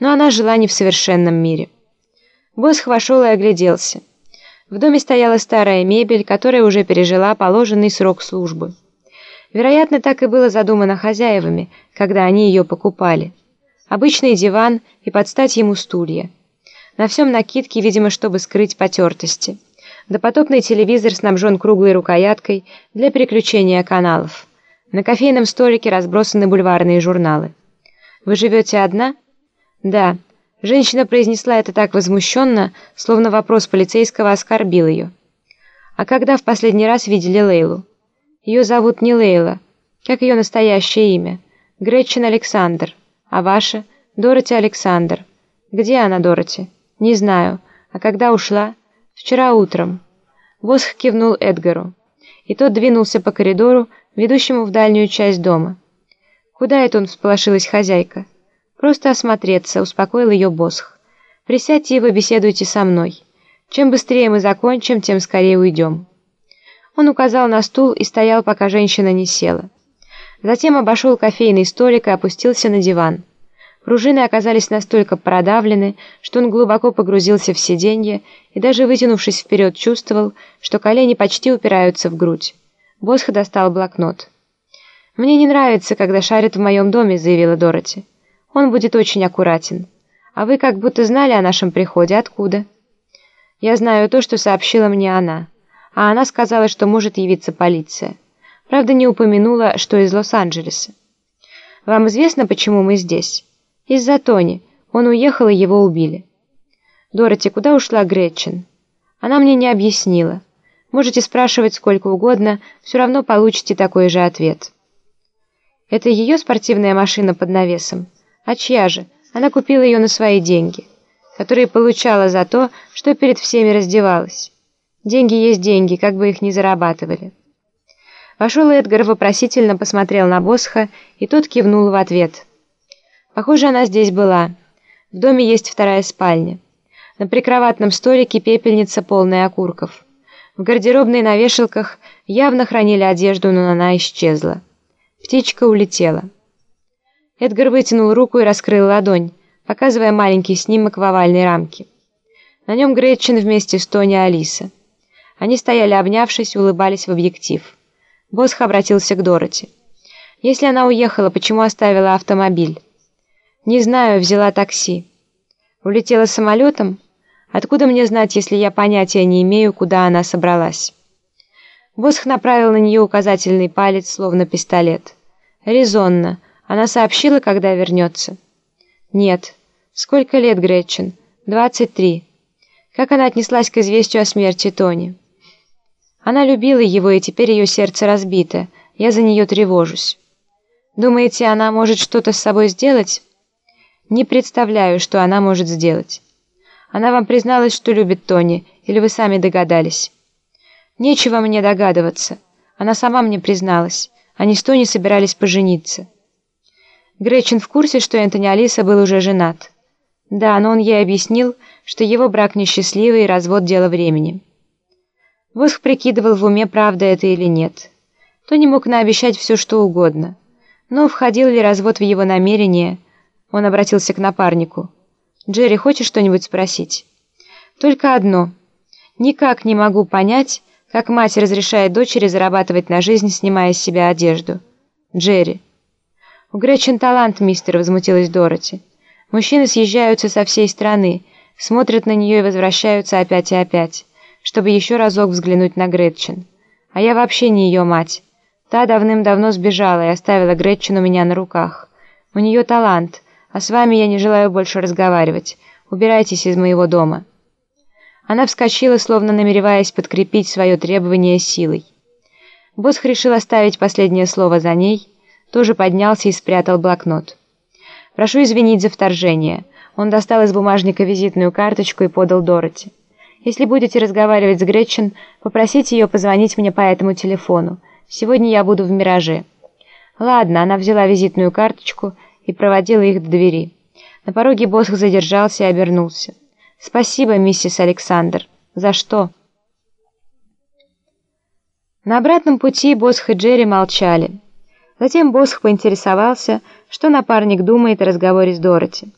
но она жила не в совершенном мире. Босх вошел и огляделся. В доме стояла старая мебель, которая уже пережила положенный срок службы. Вероятно, так и было задумано хозяевами, когда они ее покупали. Обычный диван и подстать ему стулья. На всем накидки, видимо, чтобы скрыть потертости. Допотопный телевизор снабжен круглой рукояткой для переключения каналов. На кофейном столике разбросаны бульварные журналы. «Вы живете одна?» «Да». Женщина произнесла это так возмущенно, словно вопрос полицейского оскорбил ее. «А когда в последний раз видели Лейлу?» «Ее зовут не Лейла. Как ее настоящее имя?» «Гретчен Александр. А ваше?» «Дороти Александр». «Где она, Дороти?» «Не знаю. А когда ушла?» «Вчера утром». Босх кивнул Эдгару. И тот двинулся по коридору, ведущему в дальнюю часть дома. «Куда это он?» – всполошилась хозяйка. «Просто осмотреться», – успокоил ее Босх. «Присядьте и вы беседуйте со мной. Чем быстрее мы закончим, тем скорее уйдем». Он указал на стул и стоял, пока женщина не села. Затем обошел кофейный столик и опустился на диван. Пружины оказались настолько продавлены, что он глубоко погрузился в сиденье и даже вытянувшись вперед чувствовал, что колени почти упираются в грудь. Босх достал блокнот. «Мне не нравится, когда шарят в моем доме», — заявила Дороти. «Он будет очень аккуратен. А вы как будто знали о нашем приходе. Откуда?» «Я знаю то, что сообщила мне она. А она сказала, что может явиться полиция. Правда, не упомянула, что из Лос-Анджелеса. Вам известно, почему мы здесь?» «Из-за Тони. Он уехал, и его убили». «Дороти, куда ушла Гретчен?» «Она мне не объяснила». Можете спрашивать сколько угодно, все равно получите такой же ответ. Это ее спортивная машина под навесом? А чья же? Она купила ее на свои деньги, которые получала за то, что перед всеми раздевалась. Деньги есть деньги, как бы их ни зарабатывали. Вошел Эдгар, вопросительно посмотрел на Босха, и тот кивнул в ответ. Похоже, она здесь была. В доме есть вторая спальня. На прикроватном столике пепельница, полная окурков. В гардеробной на вешалках явно хранили одежду, но она исчезла. Птичка улетела. Эдгар вытянул руку и раскрыл ладонь, показывая маленький снимок в овальной рамке. На нем Гретчен вместе с Тони и Алиса. Они стояли обнявшись и улыбались в объектив. Босх обратился к Дороти. «Если она уехала, почему оставила автомобиль?» «Не знаю, взяла такси». «Улетела самолетом?» Откуда мне знать, если я понятия не имею, куда она собралась? Босх направил на нее указательный палец, словно пистолет. Резонно. Она сообщила, когда вернется? Нет. Сколько лет, Гретчен? Двадцать три. Как она отнеслась к известию о смерти Тони? Она любила его, и теперь ее сердце разбито. Я за нее тревожусь. Думаете, она может что-то с собой сделать? Не представляю, что она может сделать. Она вам призналась, что любит Тони, или вы сами догадались? Нечего мне догадываться. Она сама мне призналась. Они с Тони собирались пожениться. Гречин в курсе, что Энтони Алиса был уже женат. Да, но он ей объяснил, что его брак несчастливый и развод – дело времени. Восх прикидывал в уме, правда это или нет. Тони мог наобещать все, что угодно. Но входил ли развод в его намерение, он обратился к напарнику – «Джерри, хочешь что-нибудь спросить?» «Только одно. Никак не могу понять, как мать разрешает дочери зарабатывать на жизнь, снимая с себя одежду. Джерри». «У Гречин талант, мистер», — возмутилась Дороти. «Мужчины съезжаются со всей страны, смотрят на нее и возвращаются опять и опять, чтобы еще разок взглянуть на Гретчен. А я вообще не ее мать. Та давным-давно сбежала и оставила Гретчен у меня на руках. У нее талант — а с вами я не желаю больше разговаривать. Убирайтесь из моего дома». Она вскочила, словно намереваясь подкрепить свое требование силой. Босх решил оставить последнее слово за ней, тоже поднялся и спрятал блокнот. «Прошу извинить за вторжение». Он достал из бумажника визитную карточку и подал Дороти. «Если будете разговаривать с Гретчен, попросите ее позвонить мне по этому телефону. Сегодня я буду в «Мираже». «Ладно», она взяла визитную карточку и проводила их до двери. На пороге Босх задержался и обернулся. «Спасибо, миссис Александр. За что?» На обратном пути Босх и Джерри молчали. Затем Босх поинтересовался, что напарник думает о разговоре с Дороти.